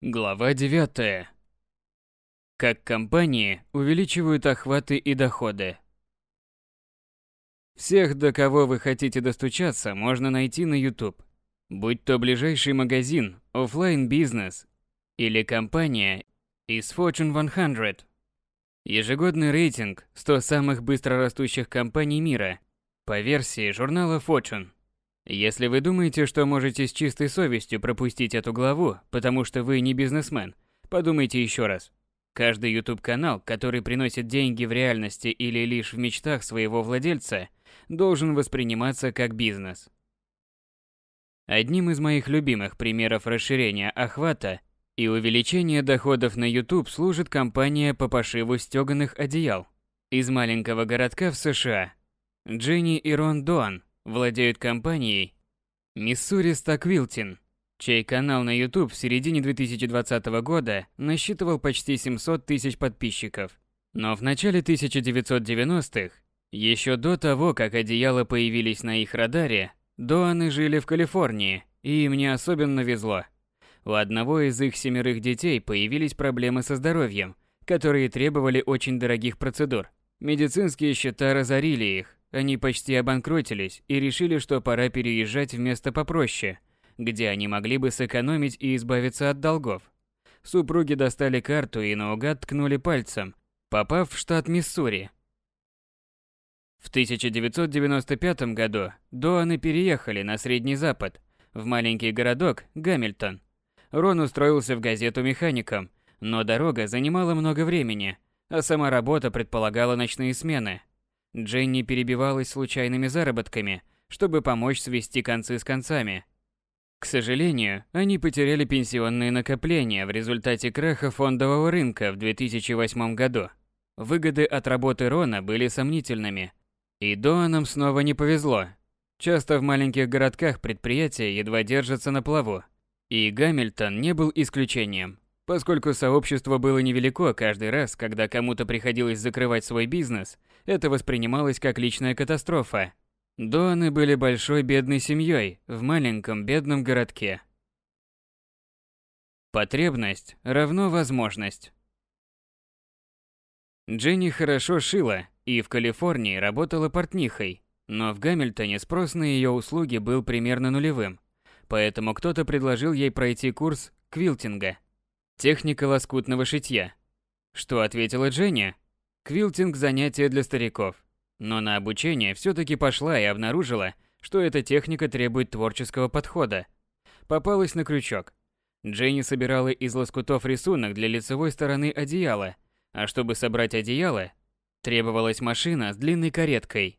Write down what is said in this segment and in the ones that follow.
Глава 9. Как компании увеличивают охваты и доходы. Всех, до кого вы хотите достучаться, можно найти на YouTube. Будь то ближайший магазин, оффлайн бизнес или компания из Fortune 100. Ежегодный рейтинг 100 самых быстрорастущих компаний мира по версии журнала Fortune. Если вы думаете, что можете с чистой совестью пропустить эту главу, потому что вы не бизнесмен, подумайте еще раз. Каждый YouTube-канал, который приносит деньги в реальности или лишь в мечтах своего владельца, должен восприниматься как бизнес. Одним из моих любимых примеров расширения охвата и увеличения доходов на YouTube служит компания по пошиву стёганых одеял из маленького городка в США. Дженни и Рон Доан владеют компанией Миссури Стаквилтин, чей канал на YouTube в середине 2020 года насчитывал почти 700 тысяч подписчиков. Но в начале 1990-х, еще до того, как одеяла появились на их радаре, Доаны жили в Калифорнии, и им не особенно везло. У одного из их семерых детей появились проблемы со здоровьем, которые требовали очень дорогих процедур. Медицинские счета разорили их, они почти обанкротились и решили, что пора переезжать в место попроще, где они могли бы сэкономить и избавиться от долгов. Супруги достали карту и наугад ткнули пальцем, попав в штат Миссури. В 1995 году Доаны переехали на Средний Запад, в маленький городок Гамильтон. Рон устроился в газету механиком, но дорога занимала много времени, а сама работа предполагала ночные смены – Дженни перебивалась случайными заработками, чтобы помочь свести концы с концами. К сожалению, они потеряли пенсионные накопления в результате краха фондового рынка в 2008 году. Выгоды от работы Рона были сомнительными. И Доанам снова не повезло. Часто в маленьких городках предприятия едва держатся на плаву. И Гамильтон не был исключением. Поскольку сообщество было невелико каждый раз, когда кому-то приходилось закрывать свой бизнес, это воспринималось как личная катастрофа. Доаны были большой бедной семьей в маленьком бедном городке. Потребность равно возможность. Дженни хорошо шила и в Калифорнии работала портнихой, но в Гамильтоне спрос на ее услуги был примерно нулевым, поэтому кто-то предложил ей пройти курс квилтинга – Техника лоскутного шитья. Что ответила Дженни? Квилтинг – занятие для стариков. Но на обучение все-таки пошла и обнаружила, что эта техника требует творческого подхода. Попалась на крючок. Дженни собирала из лоскутов рисунок для лицевой стороны одеяла, а чтобы собрать одеяло, требовалась машина с длинной кареткой.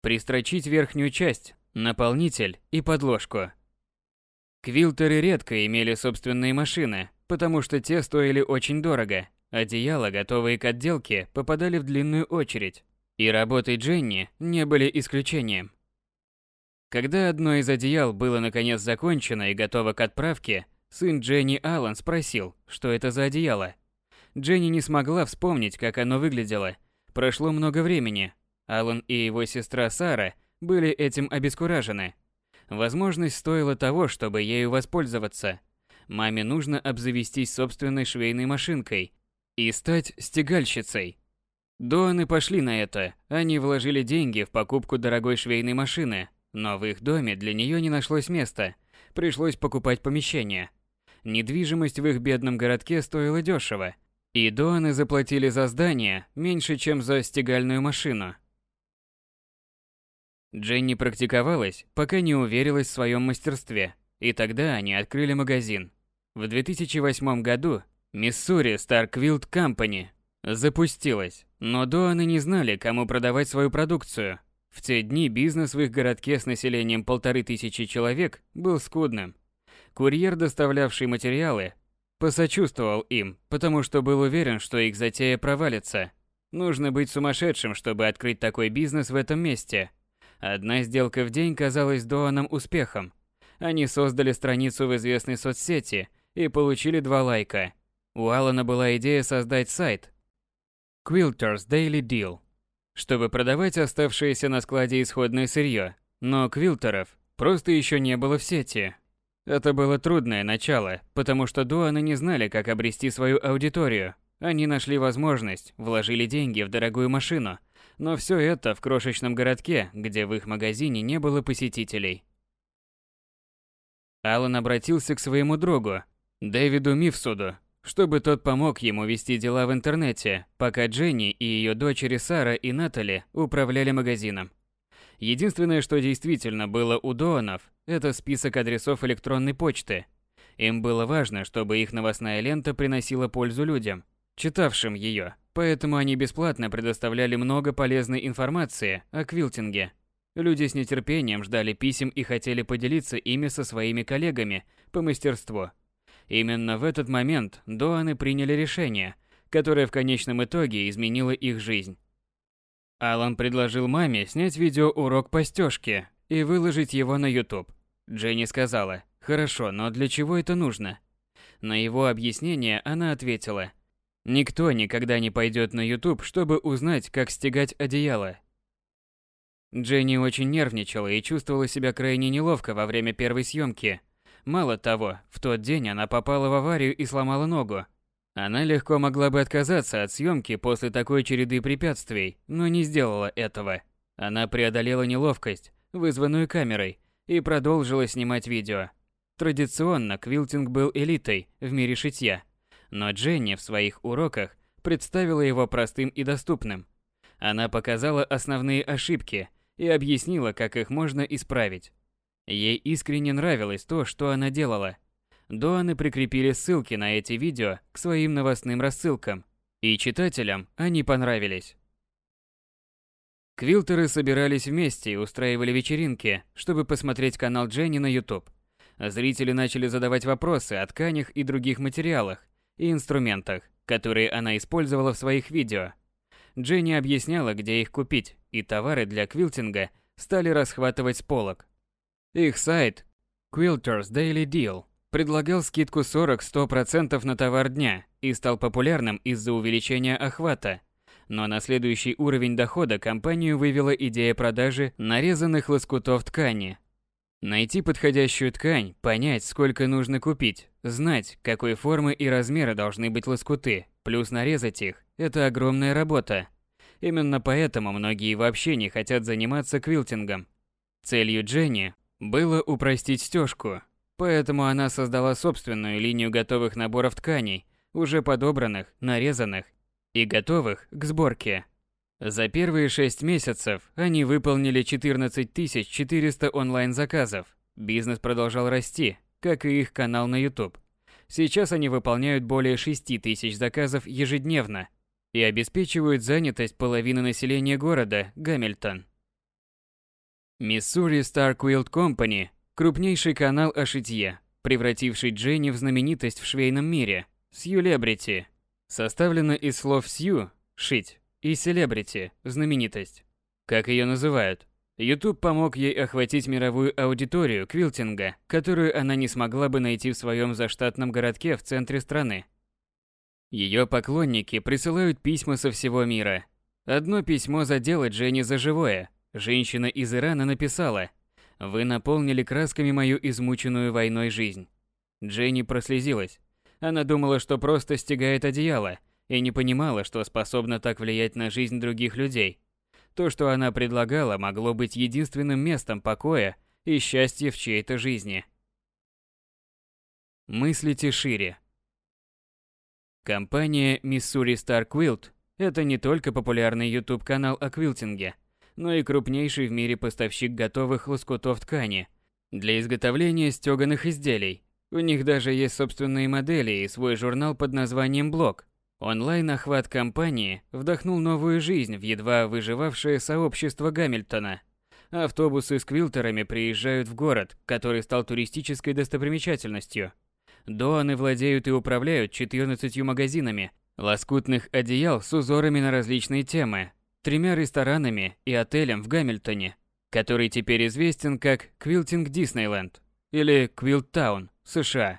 Пристрочить верхнюю часть, наполнитель и подложку. Квилтеры редко имели собственные машины, потому что те стоили очень дорого. Одеяла, готовые к отделке, попадали в длинную очередь. И работы Дженни не были исключением. Когда одно из одеял было наконец закончено и готово к отправке, сын Дженни Аллан спросил, что это за одеяло. Дженни не смогла вспомнить, как оно выглядело. Прошло много времени. Аллан и его сестра Сара были этим обескуражены. Возможность стоила того, чтобы ею воспользоваться – маме нужно обзавестись собственной швейной машинкой и стать стегальщицей. Доаны пошли на это. Они вложили деньги в покупку дорогой швейной машины, но в их доме для нее не нашлось места. Пришлось покупать помещение. Недвижимость в их бедном городке стоила дешево, и Доаны заплатили за здание меньше, чем за стегальную машину. Дженни практиковалась, пока не уверилась в своем мастерстве, и тогда они открыли магазин. В 2008 году Миссури Starkwild Company запустилась, но Доаны не знали, кому продавать свою продукцию. В те дни бизнес в их городке с населением полторы тысячи человек был скудным. Курьер, доставлявший материалы, посочувствовал им, потому что был уверен, что их затея провалится. Нужно быть сумасшедшим, чтобы открыть такой бизнес в этом месте. Одна сделка в день казалась Доанам успехом. Они создали страницу в известной соцсети – и получили два лайка. У Алана была идея создать сайт Quilters Daily Deal, чтобы продавать оставшееся на складе исходное сырье, но квилтеров просто еще не было в сети. Это было трудное начало, потому что Дуаны не знали, как обрести свою аудиторию. Они нашли возможность, вложили деньги в дорогую машину, но все это в крошечном городке, где в их магазине не было посетителей. Алан обратился к своему другу, Дэвиду Мифсуду, чтобы тот помог ему вести дела в интернете, пока Дженни и ее дочери Сара и Натали управляли магазином. Единственное, что действительно было у Доанов, это список адресов электронной почты. Им было важно, чтобы их новостная лента приносила пользу людям, читавшим ее, поэтому они бесплатно предоставляли много полезной информации о квилтинге. Люди с нетерпением ждали писем и хотели поделиться ими со своими коллегами по мастерству. Именно в этот момент Доаны приняли решение, которое в конечном итоге изменило их жизнь. Алан предложил маме снять видеоурок по стёжке и выложить его на YouTube. Дженни сказала, «Хорошо, но для чего это нужно?» На его объяснение она ответила, «Никто никогда не пойдет на YouTube, чтобы узнать, как стегать одеяло». Дженни очень нервничала и чувствовала себя крайне неловко во время первой съемки. Мало того, в тот день она попала в аварию и сломала ногу. Она легко могла бы отказаться от съемки после такой череды препятствий, но не сделала этого. Она преодолела неловкость, вызванную камерой, и продолжила снимать видео. Традиционно квилтинг был элитой в мире шитья, но Дженни в своих уроках представила его простым и доступным. Она показала основные ошибки и объяснила, как их можно исправить. Ей искренне нравилось то, что она делала. Доаны прикрепили ссылки на эти видео к своим новостным рассылкам, и читателям они понравились. Квилтеры собирались вместе и устраивали вечеринки, чтобы посмотреть канал Дженни на YouTube. Зрители начали задавать вопросы о тканях и других материалах и инструментах, которые она использовала в своих видео. Дженни объясняла, где их купить, и товары для квилтинга стали расхватывать с полок. Их сайт Quilters Daily Deal предлагал скидку 40-100% на товар дня и стал популярным из-за увеличения охвата. Но на следующий уровень дохода компанию вывела идея продажи нарезанных лоскутов ткани. Найти подходящую ткань, понять, сколько нужно купить, знать, какой формы и размера должны быть лоскуты, плюс нарезать их – это огромная работа. Именно поэтому многие вообще не хотят заниматься квилтингом. Целью Дженни было упростить стёжку, поэтому она создала собственную линию готовых наборов тканей, уже подобранных, нарезанных и готовых к сборке. За первые 6 месяцев они выполнили 14 400 онлайн-заказов. Бизнес продолжал расти, как и их канал на YouTube. Сейчас они выполняют более 6 тысяч заказов ежедневно и обеспечивают занятость половины населения города Гамильтон. Missouri Star Quilt Company – крупнейший канал о шитье, превративший Дженни в знаменитость в швейном мире, сью-лебрити. Составлено из слов «сью» – «шить» и «селебрити» – «знаменитость». Как ее называют? YouTube помог ей охватить мировую аудиторию квилтинга, которую она не смогла бы найти в своем заштатном городке в центре страны. Ее поклонники присылают письма со всего мира. Одно письмо задело Дженни за живое – Женщина из Ирана написала «Вы наполнили красками мою измученную войной жизнь». Дженни прослезилась. Она думала, что просто стягает одеяло, и не понимала, что способна так влиять на жизнь других людей. То, что она предлагала, могло быть единственным местом покоя и счастья в чьей-то жизни. Мыслите шире. Компания Missouri Star Quilt – это не только популярный YouTube-канал о квилтинге – но и крупнейший в мире поставщик готовых лоскутов ткани для изготовления стёганых изделий. У них даже есть собственные модели и свой журнал под названием «Блог». Онлайн-охват компании вдохнул новую жизнь в едва выживавшее сообщество Гамильтона. Автобусы с квилтерами приезжают в город, который стал туристической достопримечательностью. Доаны владеют и управляют 14 магазинами лоскутных одеял с узорами на различные темы, тремя ресторанами и отелем в Гамильтоне, который теперь известен как Квилтинг Диснейленд или Квилттаун, США.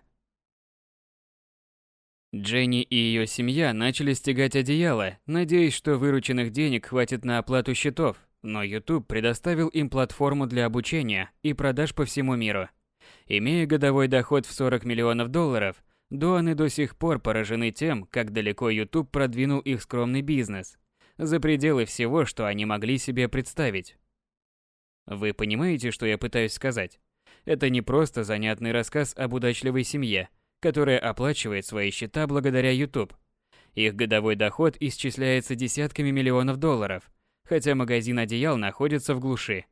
Дженни и ее семья начали стягать одеяло, надеясь, что вырученных денег хватит на оплату счетов, но YouTube предоставил им платформу для обучения и продаж по всему миру. Имея годовой доход в 40 миллионов долларов, Дуаны до сих пор поражены тем, как далеко YouTube продвинул их скромный бизнес, за пределы всего, что они могли себе представить. Вы понимаете, что я пытаюсь сказать? Это не просто занятный рассказ об удачливой семье, которая оплачивает свои счета благодаря YouTube. Их годовой доход исчисляется десятками миллионов долларов, хотя магазин одеял находится в глуши.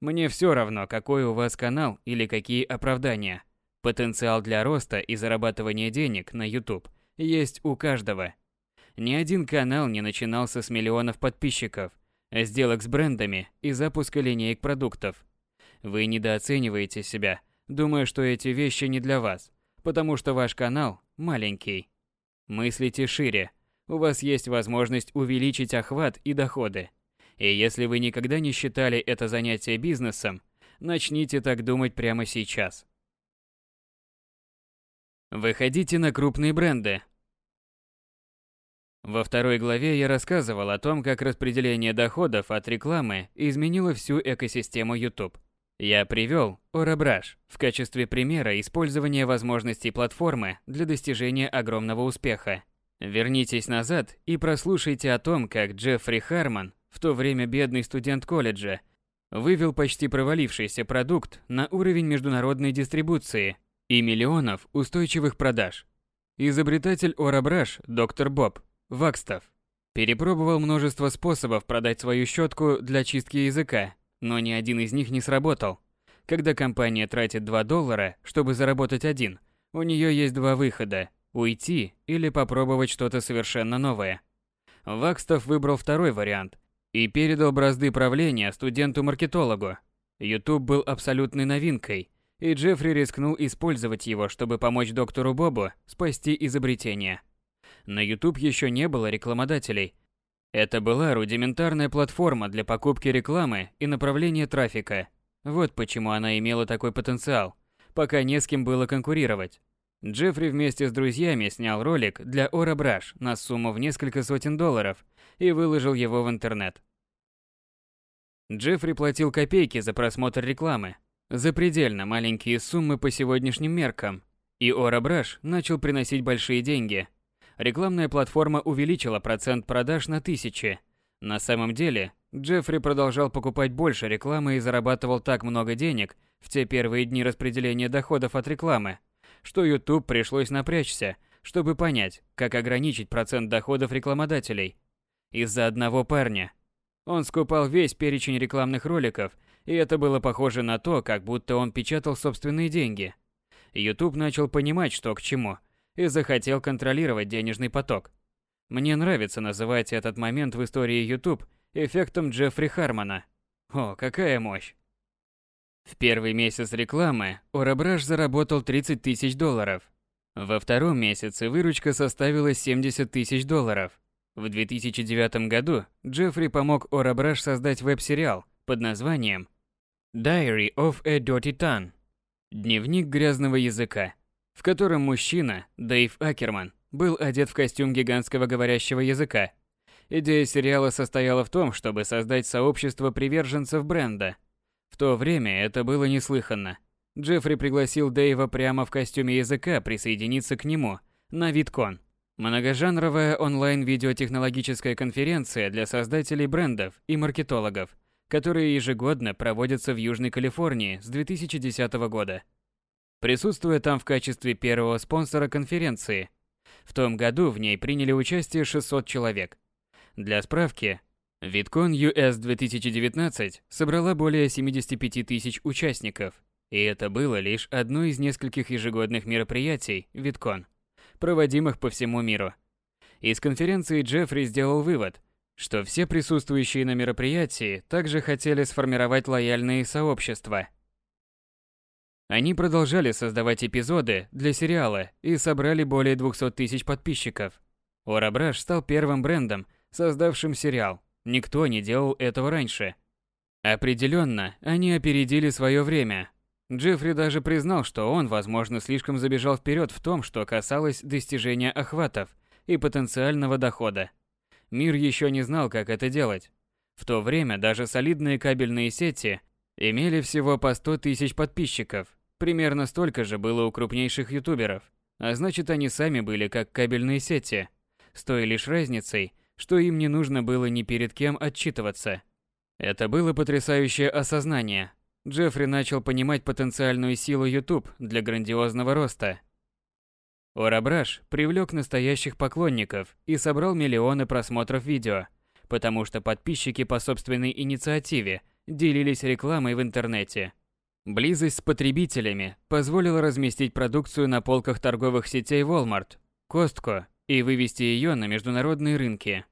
Мне все равно, какой у вас канал или какие оправдания. Потенциал для роста и зарабатывания денег на YouTube есть у каждого. Ни один канал не начинался с миллионов подписчиков, сделок с брендами и запуска линеек продуктов. Вы недооцениваете себя, думая, что эти вещи не для вас, потому что ваш канал маленький. Мыслите шире. У вас есть возможность увеличить охват и доходы. И если вы никогда не считали это занятие бизнесом, начните так думать прямо сейчас. Выходите на крупные бренды. Во второй главе я рассказывал о том, как распределение доходов от рекламы изменило всю экосистему YouTube. Я привел Orabrush в качестве примера использования возможностей платформы для достижения огромного успеха. Вернитесь назад и прослушайте о том, как Джеффри Харман, в то время бедный студент колледжа, вывел почти провалившийся продукт на уровень международной дистрибуции – и миллионов устойчивых продаж. Изобретатель Орабраш, доктор Боб, Вакстов, перепробовал множество способов продать свою щетку для чистки языка, но ни один из них не сработал. Когда компания тратит 2 доллара, чтобы заработать один, у нее есть два выхода – уйти или попробовать что-то совершенно новое. Вакстов выбрал второй вариант и передал бразды правления студенту-маркетологу. YouTube был абсолютной новинкой – и Джеффри рискнул использовать его, чтобы помочь доктору Бобу спасти изобретение. На YouTube еще не было рекламодателей. Это была рудиментарная платформа для покупки рекламы и направления трафика. Вот почему она имела такой потенциал, пока не с кем было конкурировать. Джеффри вместе с друзьями снял ролик для Ора Браш на сумму в несколько сотен долларов и выложил его в интернет. Джеффри платил копейки за просмотр рекламы, Запредельно маленькие суммы по сегодняшним меркам. И Орабраш начал приносить большие деньги. Рекламная платформа увеличила процент продаж на тысячи. На самом деле, Джеффри продолжал покупать больше рекламы и зарабатывал так много денег в те первые дни распределения доходов от рекламы, что YouTube пришлось напрячься, чтобы понять, как ограничить процент доходов рекламодателей. Из-за одного парня. Он скупал весь перечень рекламных роликов – и это было похоже на то, как будто он печатал собственные деньги. YouTube начал понимать, что к чему, и захотел контролировать денежный поток. Мне нравится называть этот момент в истории YouTube эффектом Джеффри Хармана. О, какая мощь! В первый месяц рекламы Орабраш заработал 30 тысяч долларов. Во втором месяце выручка составила 70 тысяч долларов. В 2009 году Джеффри помог Орабраш создать веб-сериал под названием Diary of a Dirty Tongue. Дневник грязного языка, в котором мужчина, Дэйв Акерман, был одет в костюм гигантского говорящего языка. Идея сериала состояла в том, чтобы создать сообщество приверженцев бренда. В то время это было неслыханно. Джеффри пригласил Дэйва прямо в костюме языка присоединиться к нему на VidCon. Многожанровая онлайн-видеотехнологическая конференция для создателей брендов и маркетологов – которые ежегодно проводятся в Южной Калифорнии с 2010 года. Присутствуя там в качестве первого спонсора конференции, в том году в ней приняли участие 600 человек. Для справки, VidCon US 2019 собрала более 75 тысяч участников, и это было лишь одно из нескольких ежегодных мероприятий VidCon, проводимых по всему миру. Из конференции Джеффри сделал вывод – что все присутствующие на мероприятии также хотели сформировать лояльные сообщества. Они продолжали создавать эпизоды для сериала и собрали более 200 тысяч подписчиков. Орабраш стал первым брендом, создавшим сериал. Никто не делал этого раньше. Определенно, они опередили свое время. Джеффри даже признал, что он, возможно, слишком забежал вперед в том, что касалось достижения охватов и потенциального дохода. Мир еще не знал, как это делать. В то время даже солидные кабельные сети имели всего по 100 тысяч подписчиков. Примерно столько же было у крупнейших ютуберов, а значит они сами были как кабельные сети, с той лишь разницей, что им не нужно было ни перед кем отчитываться. Это было потрясающее осознание. Джеффри начал понимать потенциальную силу YouTube для грандиозного роста. Орабраш привлек настоящих поклонников и собрал миллионы просмотров видео, потому что подписчики по собственной инициативе делились рекламой в интернете. Близость с потребителями позволила разместить продукцию на полках торговых сетей Walmart, Costco и вывести ее на международные рынки.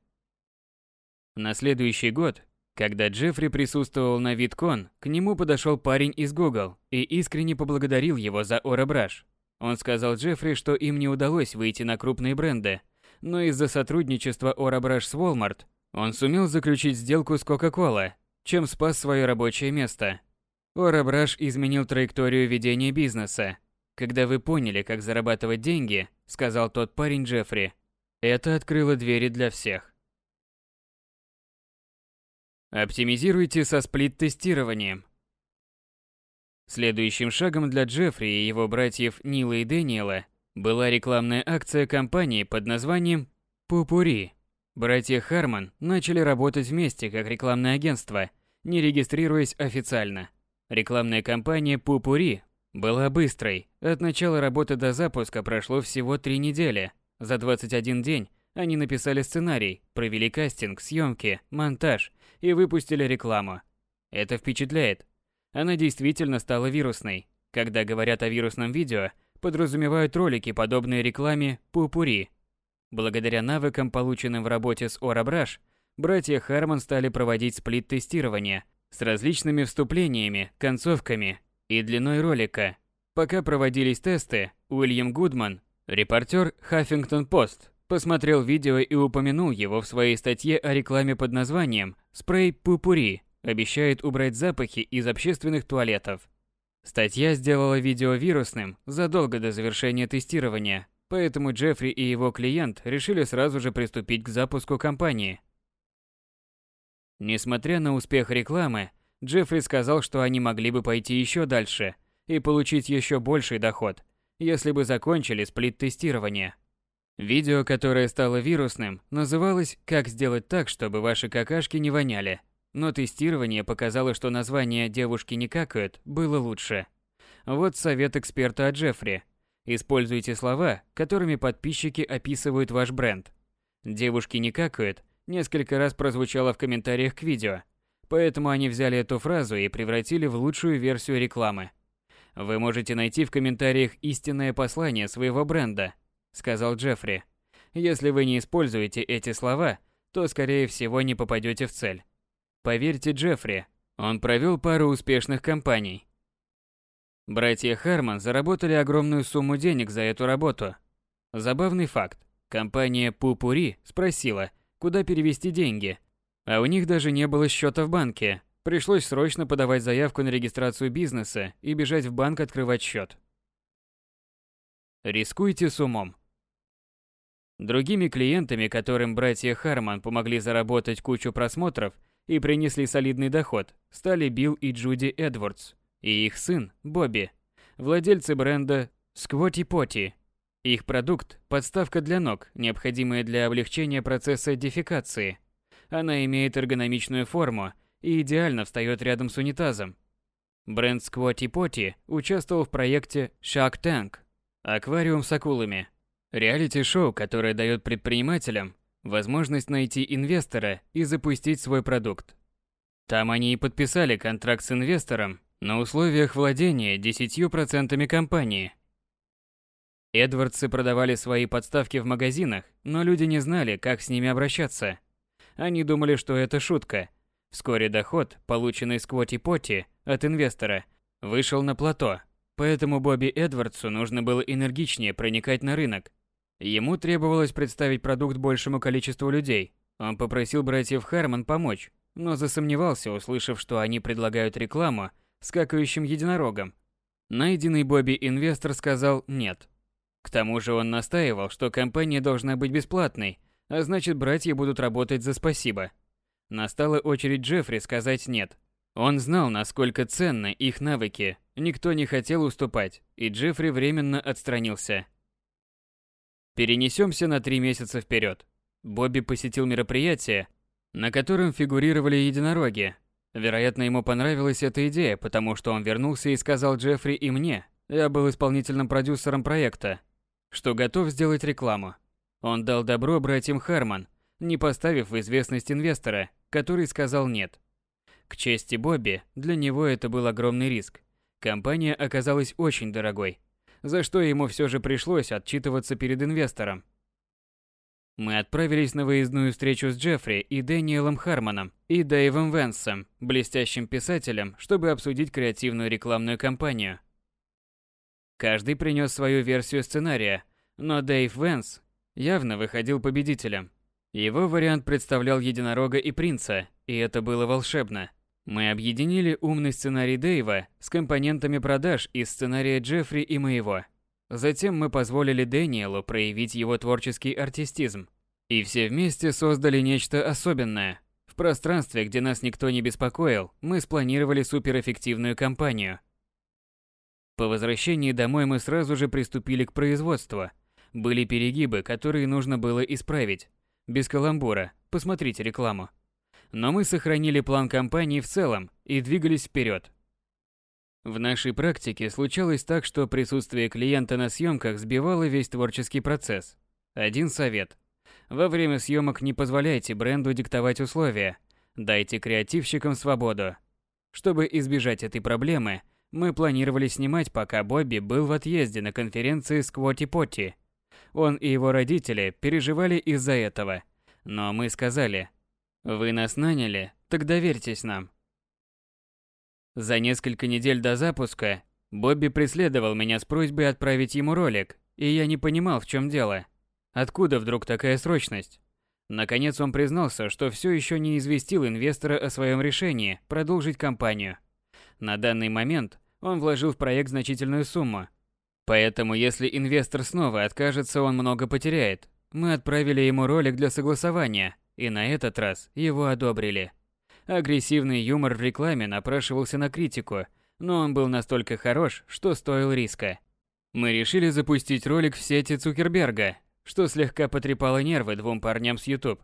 На следующий год, когда Джеффри присутствовал на VidCon, к нему подошел парень из Google и искренне поблагодарил его за Орабраш. Он сказал Джеффри, что им не удалось выйти на крупные бренды, но из-за сотрудничества Орабраш с Walmart он сумел заключить сделку с Coca-Cola, чем спас свое рабочее место. Орабраш изменил траекторию ведения бизнеса. Когда вы поняли, как зарабатывать деньги, сказал тот парень Джеффри, это открыло двери для всех. Оптимизируйте со сплит-тестированием. Следующим шагом для Джеффри и его братьев Нила и Дэниела была рекламная акция компании под названием «Пупури». Братья Харман начали работать вместе как рекламное агентство, не регистрируясь официально. Рекламная кампания «Пупури» была быстрой. От начала работы до запуска прошло всего три недели. За 21 день они написали сценарий, провели кастинг, съемки, монтаж и выпустили рекламу. Это впечатляет. Она действительно стала вирусной. Когда говорят о вирусном видео, подразумевают ролики, подобные рекламе Пупури. Благодаря навыкам, полученным в работе с Орабраш, братья Харман стали проводить сплит-тестирование с различными вступлениями, концовками и длиной ролика. Пока проводились тесты, Уильям Гудман, репортер Huffington Post, посмотрел видео и упомянул его в своей статье о рекламе под названием «Спрей Пупури» обещает убрать запахи из общественных туалетов. Статья сделала видео вирусным задолго до завершения тестирования, поэтому Джеффри и его клиент решили сразу же приступить к запуску кампании. Несмотря на успех рекламы, Джеффри сказал, что они могли бы пойти еще дальше и получить еще больший доход, если бы закончили сплит-тестирование. Видео, которое стало вирусным, называлось «Как сделать так, чтобы ваши какашки не воняли». Но тестирование показало, что название «Девушки не какают» было лучше. Вот совет эксперта от Джеффри. Используйте слова, которыми подписчики описывают ваш бренд. «Девушки не какают» несколько раз прозвучало в комментариях к видео, поэтому они взяли эту фразу и превратили в лучшую версию рекламы. Вы можете найти в комментариях истинное послание своего бренда – сказал Джеффри. Если вы не используете эти слова, то скорее всего не попадете в цель. Поверьте Джеффри, он провел пару успешных кампаний. Братья Харман заработали огромную сумму денег за эту работу. Забавный факт. Компания Пупури спросила, куда перевести деньги, а у них даже не было счета в банке. Пришлось срочно подавать заявку на регистрацию бизнеса и бежать в банк открывать счет. Рискуйте с умом. Другими клиентами, которым братья Харман помогли заработать кучу просмотров и принесли солидный доход, стали Билл и Джуди Эдвардс и их сын Бобби, владельцы бренда Squatty Potty. Их продукт – подставка для ног, необходимая для облегчения процесса дефекации. Она имеет эргономичную форму и идеально встает рядом с унитазом. Бренд Squatty Potty участвовал в проекте Shark Tank – аквариум с акулами – Реалити-шоу, которое дает предпринимателям возможность найти инвестора и запустить свой продукт. Там они и подписали контракт с инвестором на условиях владения 10% компании. Эдвардсы продавали свои подставки в магазинах, но люди не знали, как с ними обращаться. Они думали, что это шутка. Вскоре доход, полученный с Квоти-Поти от инвестора, вышел на плато, поэтому Бобби Эдвардсу нужно было энергичнее проникать на рынок Ему требовалось представить продукт большему количеству людей. Он попросил братьев Харман помочь, но засомневался, услышав, что они предлагают рекламу скакающим единорогом. Найденный Бобби инвестор сказал «нет». К тому же он настаивал, что компания должна быть бесплатной, а значит братья будут работать за спасибо. Настала очередь Джеффри сказать «нет». Он знал, насколько ценны их навыки, Никто не хотел уступать, и Джеффри временно отстранился. Перенесемся на три месяца вперед. Бобби посетил мероприятие, на котором фигурировали единороги. Вероятно, ему понравилась эта идея, потому что он вернулся и сказал Джеффри и мне, я был исполнительным продюсером проекта, что готов сделать рекламу. Он дал добро братьям Харман, не поставив в известность инвестора, который сказал нет. К чести Бобби, для него это был огромный риск. Компания оказалась очень дорогой, за что ему все же пришлось отчитываться перед инвестором. Мы отправились на выездную встречу с Джеффри и Дэниелом Хармоном и Дэйвом Венсом, блестящим писателем, чтобы обсудить креативную рекламную кампанию. Каждый принес свою версию сценария, но Дэйв Венс явно выходил победителем. Его вариант представлял единорога и принца, и это было волшебно. Мы объединили умный сценарий Дэйва с компонентами продаж из сценария Джеффри и моего. Затем мы позволили Дэниелу проявить его творческий артистизм. И все вместе создали нечто особенное. В пространстве, где нас никто не беспокоил, мы спланировали суперэффективную кампанию. По возвращении домой мы сразу же приступили к производству. Были перегибы, которые нужно было исправить. Без каламбура, посмотрите рекламу но мы сохранили план компании в целом и двигались вперед. В нашей практике случалось так, что присутствие клиента на съемках сбивало весь творческий процесс. Один совет. Во время съемок не позволяйте бренду диктовать условия. Дайте креативщикам свободу. Чтобы избежать этой проблемы, мы планировали снимать, пока Бобби был в отъезде на конференции с Квоти Потти. Он и его родители переживали из-за этого. Но мы сказали, вы нас наняли, так доверьтесь нам. За несколько недель до запуска Бобби преследовал меня с просьбой отправить ему ролик, и я не понимал, в чем дело. Откуда вдруг такая срочность? Наконец он признался, что все еще не известил инвестора о своем решении продолжить кампанию. На данный момент он вложил в проект значительную сумму. Поэтому если инвестор снова откажется, он много потеряет. Мы отправили ему ролик для согласования – и на этот раз его одобрили. Агрессивный юмор в рекламе напрашивался на критику, но он был настолько хорош, что стоил риска. Мы решили запустить ролик в сети Цукерберга, что слегка потрепало нервы двум парням с YouTube.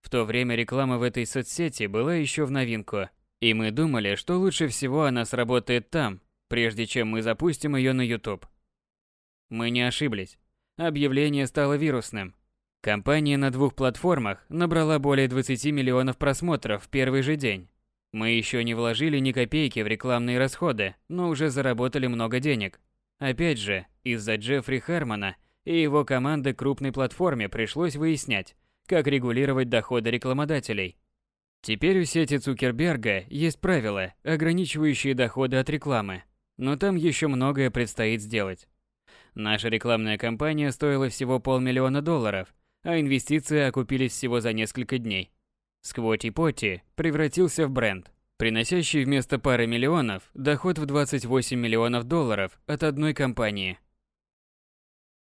В то время реклама в этой соцсети была еще в новинку, и мы думали, что лучше всего она сработает там, прежде чем мы запустим ее на YouTube. Мы не ошиблись. Объявление стало вирусным, Компания на двух платформах набрала более 20 миллионов просмотров в первый же день. Мы еще не вложили ни копейки в рекламные расходы, но уже заработали много денег. Опять же, из-за Джеффри Хармона и его команды крупной платформе пришлось выяснять, как регулировать доходы рекламодателей. Теперь у сети Цукерберга есть правила, ограничивающие доходы от рекламы, но там еще многое предстоит сделать. Наша рекламная кампания стоила всего полмиллиона долларов – а инвестиции окупились всего за несколько дней. Сквоти Потти превратился в бренд, приносящий вместо пары миллионов доход в 28 миллионов долларов от одной компании.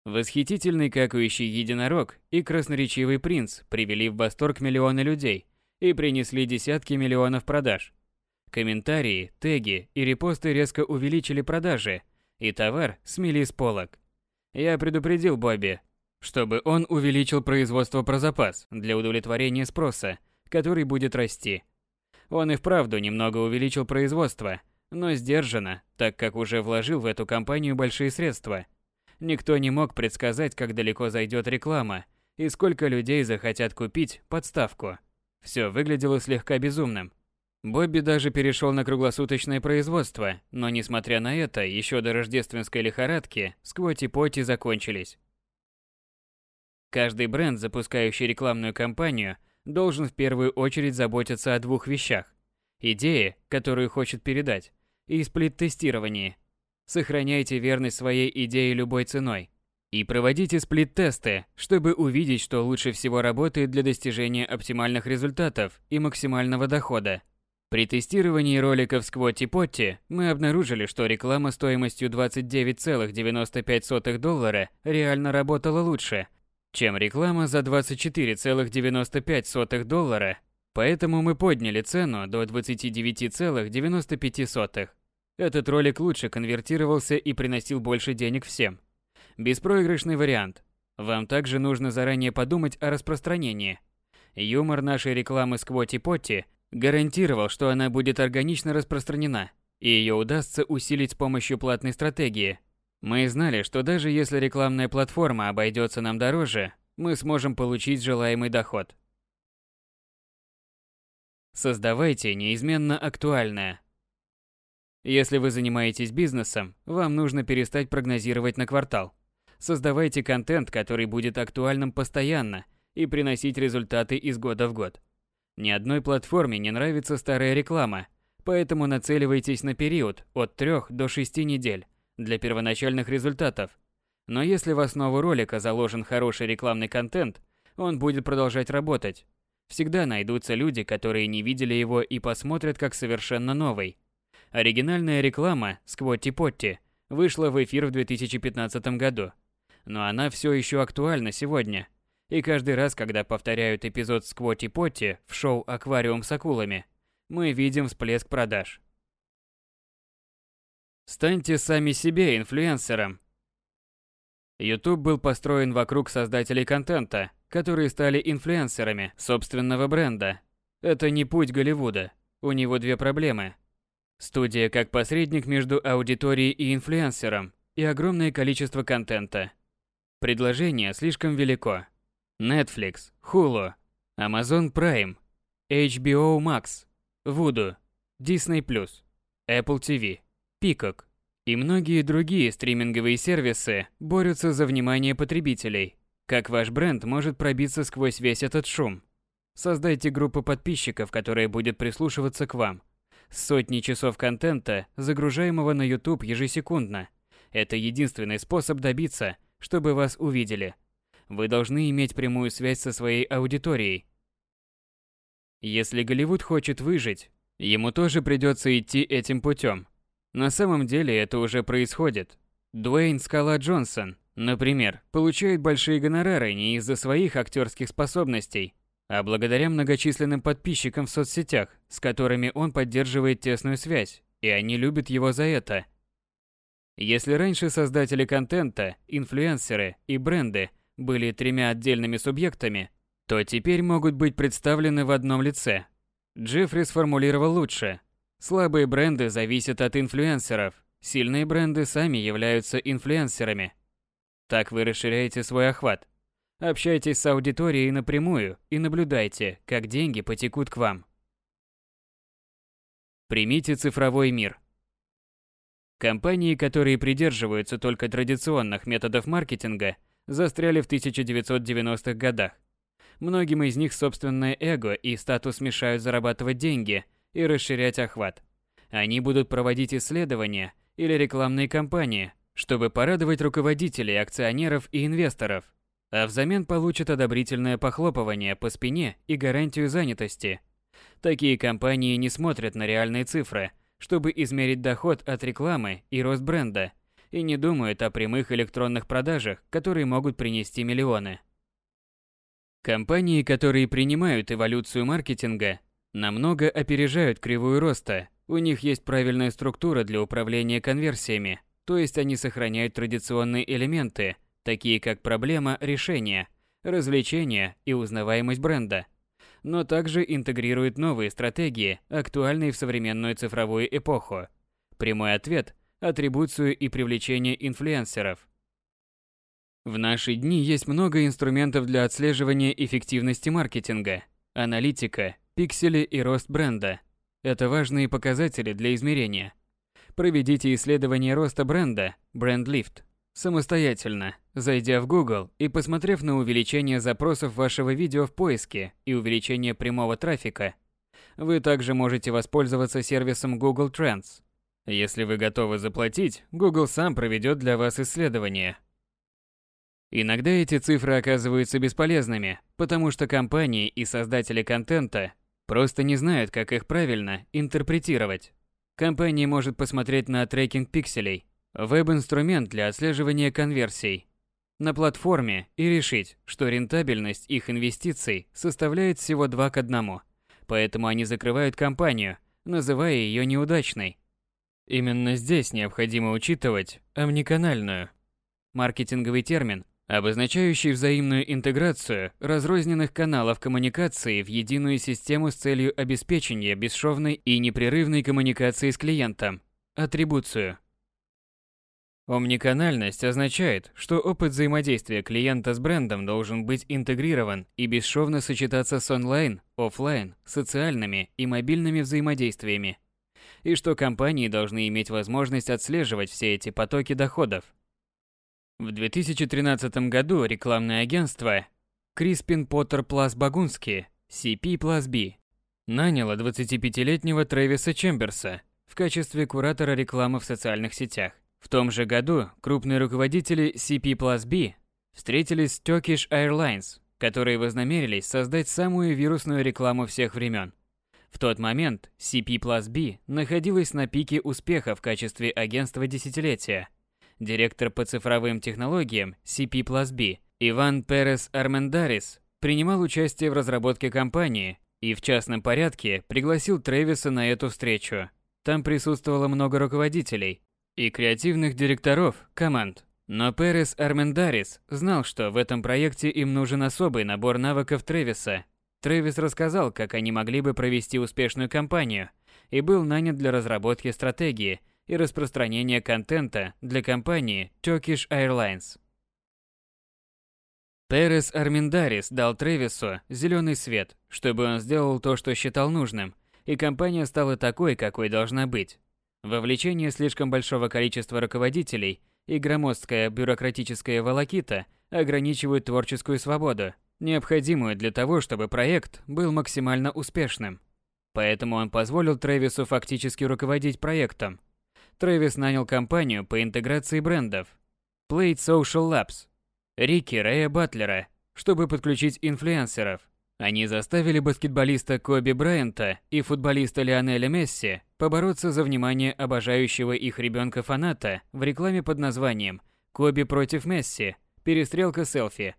Восхитительный какающий единорог и красноречивый принц привели в восторг миллионы людей и принесли десятки миллионов продаж. Комментарии, теги и репосты резко увеличили продажи, и товар смели с полок. Я предупредил Бобби, чтобы он увеличил производство про запас для удовлетворения спроса, который будет расти. Он и вправду немного увеличил производство, но сдержанно, так как уже вложил в эту компанию большие средства. Никто не мог предсказать, как далеко зайдет реклама и сколько людей захотят купить подставку. Все выглядело слегка безумным. Бобби даже перешел на круглосуточное производство, но несмотря на это, еще до рождественской лихорадки сквоти-поти закончились. Каждый бренд, запускающий рекламную кампанию, должен в первую очередь заботиться о двух вещах. Идее, которую хочет передать, и сплит-тестировании. Сохраняйте верность своей идее любой ценой. И проводите сплит-тесты, чтобы увидеть, что лучше всего работает для достижения оптимальных результатов и максимального дохода. При тестировании роликов Сквотти Потти мы обнаружили, что реклама стоимостью 29,95 доллара реально работала лучше, чем реклама за 24,95 доллара, поэтому мы подняли цену до 29,95. Этот ролик лучше конвертировался и приносил больше денег всем. Беспроигрышный вариант. Вам также нужно заранее подумать о распространении. Юмор нашей рекламы Сквоти Потти гарантировал, что она будет органично распространена, и ее удастся усилить с помощью платной стратегии. Мы знали, что даже если рекламная платформа обойдется нам дороже, мы сможем получить желаемый доход. Создавайте неизменно актуальное. Если вы занимаетесь бизнесом, вам нужно перестать прогнозировать на квартал. Создавайте контент, который будет актуальным постоянно и приносить результаты из года в год. Ни одной платформе не нравится старая реклама, поэтому нацеливайтесь на период от 3 до 6 недель для первоначальных результатов. Но если в основу ролика заложен хороший рекламный контент, он будет продолжать работать. Всегда найдутся люди, которые не видели его и посмотрят как совершенно новый. Оригинальная реклама Сквотти Потти вышла в эфир в 2015 году. Но она все еще актуальна сегодня – и каждый раз, когда повторяют эпизод Сквоти Потти в шоу «Аквариум с акулами», мы видим всплеск продаж. Станьте сами себе инфлюенсером. YouTube был построен вокруг создателей контента, которые стали инфлюенсерами собственного бренда. Это не путь Голливуда. У него две проблемы. Студия как посредник между аудиторией и инфлюенсером и огромное количество контента. Предложение слишком велико. Netflix, Hulu, Amazon Prime, HBO Max, Voodoo, Disney+, Apple TV, Peacock и многие другие стриминговые сервисы борются за внимание потребителей. Как ваш бренд может пробиться сквозь весь этот шум? Создайте группу подписчиков, которая будет прислушиваться к вам. Сотни часов контента, загружаемого на YouTube ежесекундно. Это единственный способ добиться, чтобы вас увидели – вы должны иметь прямую связь со своей аудиторией. Если Голливуд хочет выжить, ему тоже придется идти этим путем. На самом деле это уже происходит. Дуэйн Скала Джонсон, например, получает большие гонорары не из-за своих актерских способностей, а благодаря многочисленным подписчикам в соцсетях, с которыми он поддерживает тесную связь, и они любят его за это. Если раньше создатели контента, инфлюенсеры и бренды – были тремя отдельными субъектами, то теперь могут быть представлены в одном лице. Джеффри сформулировал лучше. Слабые бренды зависят от инфлюенсеров, сильные бренды сами являются инфлюенсерами. Так вы расширяете свой охват. Общайтесь с аудиторией напрямую и наблюдайте, как деньги потекут к вам. Примите цифровой мир. Компании, которые придерживаются только традиционных методов маркетинга – застряли в 1990-х годах. Многим из них собственное эго и статус мешают зарабатывать деньги и расширять охват. Они будут проводить исследования или рекламные кампании, чтобы порадовать руководителей, акционеров и инвесторов, а взамен получат одобрительное похлопывание по спине и гарантию занятости. Такие компании не смотрят на реальные цифры, чтобы измерить доход от рекламы и рост бренда – и не думают о прямых электронных продажах, которые могут принести миллионы. Компании, которые принимают эволюцию маркетинга, намного опережают кривую роста. У них есть правильная структура для управления конверсиями, то есть они сохраняют традиционные элементы, такие как проблема решения, развлечения и узнаваемость бренда, но также интегрируют новые стратегии, актуальные в современную цифровую эпоху. Прямой ответ атрибуцию и привлечение инфлюенсеров. В наши дни есть много инструментов для отслеживания эффективности маркетинга, аналитика, пиксели и рост бренда. Это важные показатели для измерения. Проведите исследование роста бренда, BrandLift, самостоятельно, зайдя в Google и посмотрев на увеличение запросов вашего видео в поиске и увеличение прямого трафика. Вы также можете воспользоваться сервисом Google Trends – если вы готовы заплатить, Google сам проведет для вас исследование. Иногда эти цифры оказываются бесполезными, потому что компании и создатели контента просто не знают, как их правильно интерпретировать. Компания может посмотреть на трекинг пикселей, веб-инструмент для отслеживания конверсий, на платформе и решить, что рентабельность их инвестиций составляет всего 2 к 1. Поэтому они закрывают компанию, называя ее неудачной Именно здесь необходимо учитывать омниканальную маркетинговый термин, обозначающий взаимную интеграцию разрозненных каналов коммуникации в единую систему с целью обеспечения бесшовной и непрерывной коммуникации с клиентом, атрибуцию. Омниканальность означает, что опыт взаимодействия клиента с брендом должен быть интегрирован и бесшовно сочетаться с онлайн, офлайн, социальными и мобильными взаимодействиями, и что компании должны иметь возможность отслеживать все эти потоки доходов. В 2013 году рекламное агентство Crispin Potter Plus Багунский CP Plus B наняло 25-летнего Трэвиса Чемберса в качестве куратора рекламы в социальных сетях. В том же году крупные руководители CP Plus B встретились с Turkish Airlines, которые вознамерились создать самую вирусную рекламу всех времен. В тот момент CP Plus B находилась на пике успеха в качестве агентства десятилетия. Директор по цифровым технологиям CP Plus B Иван Перес Армендарис принимал участие в разработке компании и в частном порядке пригласил Трэвиса на эту встречу. Там присутствовало много руководителей, и креативных директоров команд. Но Перес Армендарис знал, что в этом проекте им нужен особый набор навыков Тревиса. Тревис рассказал, как они могли бы провести успешную кампанию, и был нанят для разработки стратегии и распространения контента для компании Turkish Airlines. Перес Арминдарис дал Тревису зеленый свет, чтобы он сделал то, что считал нужным, и компания стала такой, какой должна быть. Вовлечение слишком большого количества руководителей и громоздкая бюрократическая волокита ограничивают творческую свободу, необходимую для того, чтобы проект был максимально успешным. Поэтому он позволил Трэвису фактически руководить проектом. Трэвис нанял компанию по интеграции брендов Plate Social Labs, Рики Рэя Батлера, чтобы подключить инфлюенсеров, они заставили баскетболиста Коби Брайанта и футболиста Лионеля Месси побороться за внимание обожающего их ребенка фаната в рекламе под названием «Коби против Месси. Перестрелка селфи».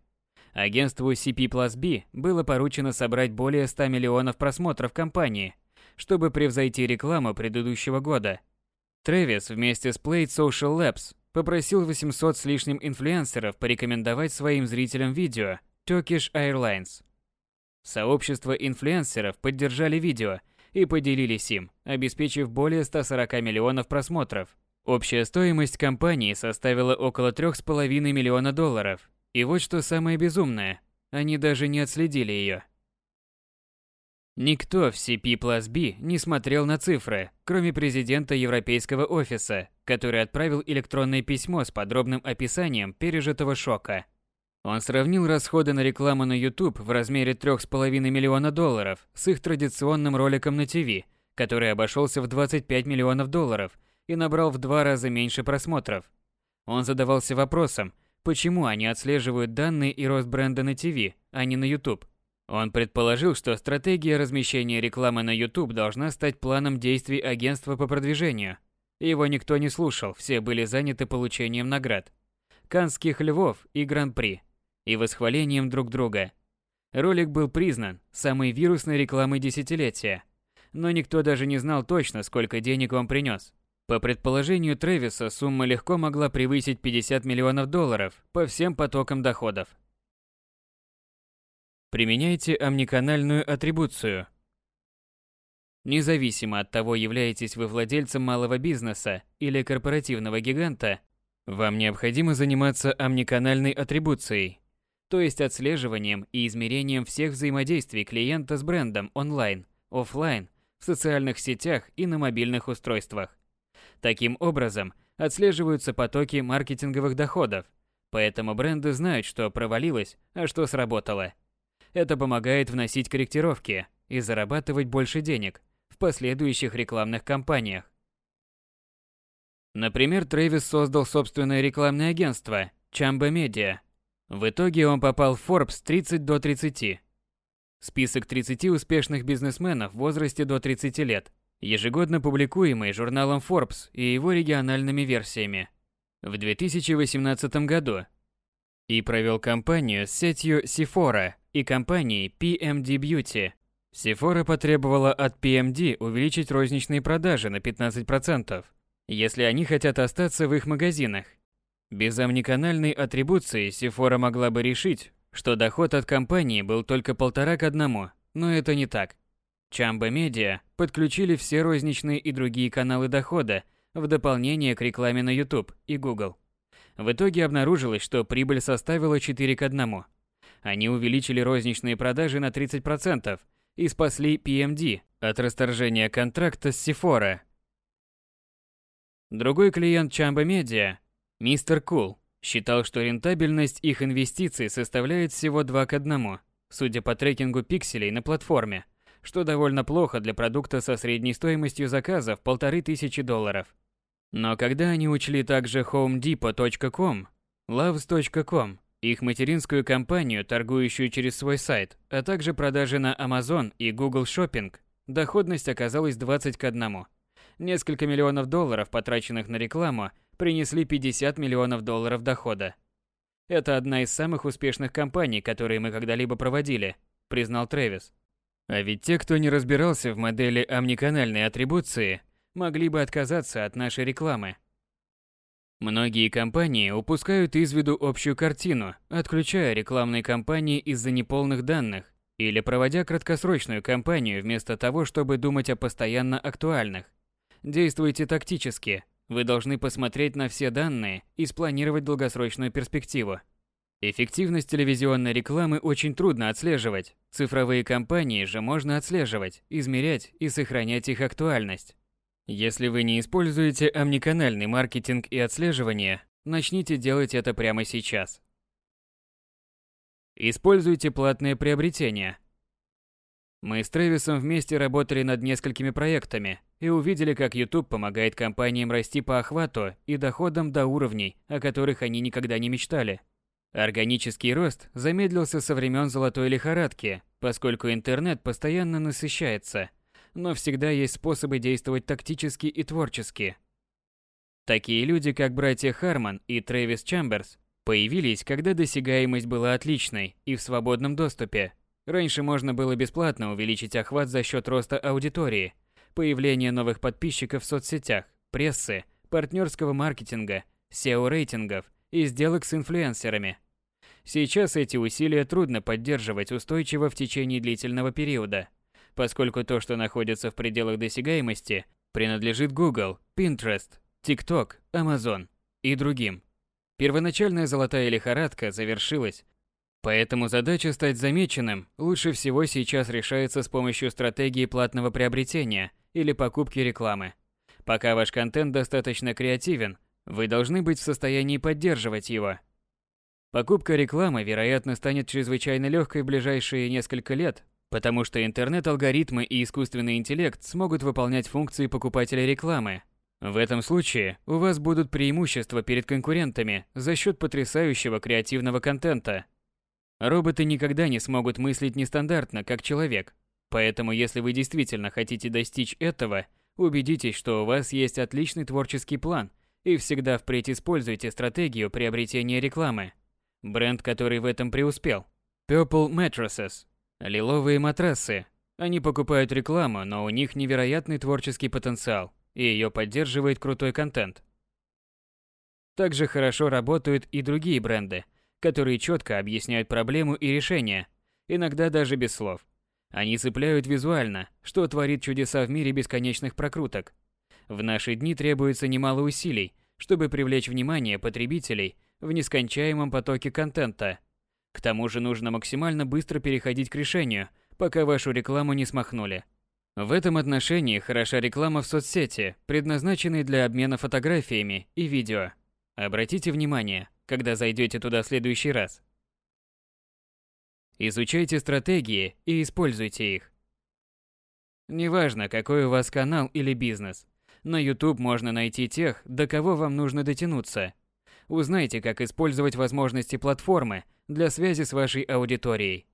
Агентству CP Plus B было поручено собрать более 100 миллионов просмотров компании, чтобы превзойти рекламу предыдущего года. Трэвис вместе с Plate Social Labs попросил 800 с лишним инфлюенсеров порекомендовать своим зрителям видео Turkish Airlines – Сообщество инфлюенсеров поддержали видео и поделились им, обеспечив более 140 миллионов просмотров. Общая стоимость компании составила около 3,5 миллиона долларов. И вот что самое безумное, они даже не отследили ее. Никто в CP Plus B не смотрел на цифры, кроме президента Европейского офиса, который отправил электронное письмо с подробным описанием пережитого шока. Он сравнил расходы на рекламу на YouTube в размере 3,5 миллиона долларов с их традиционным роликом на ТВ, который обошелся в 25 миллионов долларов и набрал в два раза меньше просмотров. Он задавался вопросом, почему они отслеживают данные и рост бренда на ТВ, а не на YouTube. Он предположил, что стратегия размещения рекламы на YouTube должна стать планом действий агентства по продвижению. Его никто не слушал, все были заняты получением наград. Канских львов и Гран-при – и восхвалением друг друга. Ролик был признан самой вирусной рекламой десятилетия, но никто даже не знал точно, сколько денег он принес. По предположению Трэвиса, сумма легко могла превысить 50 миллионов долларов по всем потокам доходов. Применяйте омниканальную атрибуцию. Независимо от того, являетесь вы владельцем малого бизнеса или корпоративного гиганта, вам необходимо заниматься омниканальной атрибуцией то есть отслеживанием и измерением всех взаимодействий клиента с брендом онлайн, офлайн, в социальных сетях и на мобильных устройствах. Таким образом, отслеживаются потоки маркетинговых доходов, поэтому бренды знают, что провалилось, а что сработало. Это помогает вносить корректировки и зарабатывать больше денег в последующих рекламных кампаниях. Например, Трэвис создал собственное рекламное агентство Chamba Media в итоге он попал в Forbes 30 до 30. Список 30 успешных бизнесменов в возрасте до 30 лет, ежегодно публикуемый журналом Forbes и его региональными версиями. В 2018 году и провел кампанию с сетью Sephora и компанией PMD Beauty. Sephora потребовала от PMD увеличить розничные продажи на 15%, если они хотят остаться в их магазинах. Без омниканальной атрибуции Sephora могла бы решить, что доход от компании был только полтора к одному, но это не так. Чамба Медиа подключили все розничные и другие каналы дохода в дополнение к рекламе на YouTube и Google. В итоге обнаружилось, что прибыль составила 4 к 1. Они увеличили розничные продажи на 30% и спасли PMD от расторжения контракта с Sephora. Другой клиент Chamba Media, мистер Кул, считал, что рентабельность их инвестиций составляет всего 2 к 1, судя по трекингу пикселей на платформе, что довольно плохо для продукта со средней стоимостью заказа в 1500 долларов. Но когда они учли также homedepot.com, loves.com, их материнскую компанию, торгующую через свой сайт, а также продажи на Amazon и Google Shopping, доходность оказалась 20 к 1. Несколько миллионов долларов, потраченных на рекламу, принесли 50 миллионов долларов дохода. Это одна из самых успешных компаний, которые мы когда-либо проводили, признал Трэвис. А ведь те, кто не разбирался в модели омниканальной атрибуции – могли бы отказаться от нашей рекламы. Многие компании упускают из виду общую картину, отключая рекламные кампании из-за неполных данных или проводя краткосрочную кампанию вместо того, чтобы думать о постоянно актуальных. Действуйте тактически. Вы должны посмотреть на все данные и спланировать долгосрочную перспективу. Эффективность телевизионной рекламы очень трудно отслеживать. Цифровые кампании же можно отслеживать, измерять и сохранять их актуальность. Если вы не используете омниканальный маркетинг и отслеживание, начните делать это прямо сейчас. Используйте платные приобретения. Мы с Трэвисом вместе работали над несколькими проектами и увидели, как YouTube помогает компаниям расти по охвату и доходам до уровней, о которых они никогда не мечтали. Органический рост замедлился со времен золотой лихорадки, поскольку интернет постоянно насыщается – но всегда есть способы действовать тактически и творчески. Такие люди, как братья Харман и Трэвис Чамберс, появились, когда досягаемость была отличной и в свободном доступе. Раньше можно было бесплатно увеличить охват за счет роста аудитории, появления новых подписчиков в соцсетях, прессы, партнерского маркетинга, SEO-рейтингов и сделок с инфлюенсерами. Сейчас эти усилия трудно поддерживать устойчиво в течение длительного периода – поскольку то, что находится в пределах досягаемости, принадлежит Google, Pinterest, TikTok, Amazon и другим. Первоначальная золотая лихорадка завершилась, поэтому задача стать замеченным лучше всего сейчас решается с помощью стратегии платного приобретения или покупки рекламы. Пока ваш контент достаточно креативен, вы должны быть в состоянии поддерживать его. Покупка рекламы, вероятно, станет чрезвычайно легкой в ближайшие несколько лет Потому что интернет-алгоритмы и искусственный интеллект смогут выполнять функции покупателя рекламы. В этом случае у вас будут преимущества перед конкурентами за счет потрясающего креативного контента. Роботы никогда не смогут мыслить нестандартно, как человек. Поэтому если вы действительно хотите достичь этого, убедитесь, что у вас есть отличный творческий план и всегда впредь используйте стратегию приобретения рекламы. Бренд, который в этом преуспел. Purple Mattresses Лиловые матрасы. Они покупают рекламу, но у них невероятный творческий потенциал, и ее поддерживает крутой контент. Также хорошо работают и другие бренды, которые четко объясняют проблему и решение, иногда даже без слов. Они цепляют визуально, что творит чудеса в мире бесконечных прокруток. В наши дни требуется немало усилий, чтобы привлечь внимание потребителей в нескончаемом потоке контента – к тому же нужно максимально быстро переходить к решению, пока вашу рекламу не смахнули. В этом отношении хороша реклама в соцсети, предназначенной для обмена фотографиями и видео. Обратите внимание, когда зайдете туда в следующий раз. Изучайте стратегии и используйте их. Неважно, какой у вас канал или бизнес, на YouTube можно найти тех, до кого вам нужно дотянуться. Узнайте, как использовать возможности платформы для связи с вашей аудиторией.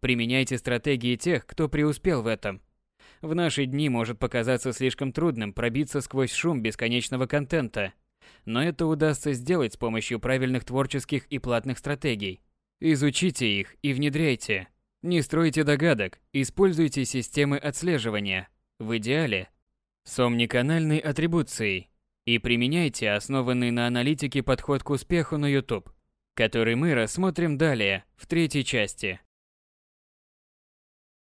Применяйте стратегии тех, кто преуспел в этом. В наши дни может показаться слишком трудным пробиться сквозь шум бесконечного контента, но это удастся сделать с помощью правильных творческих и платных стратегий. Изучите их и внедряйте. Не стройте догадок, используйте системы отслеживания. В идеале с омниканальной атрибуцией. и применяйте основанный на аналитике подход к успеху на YouTube, который мы рассмотрим далее, в третьей части.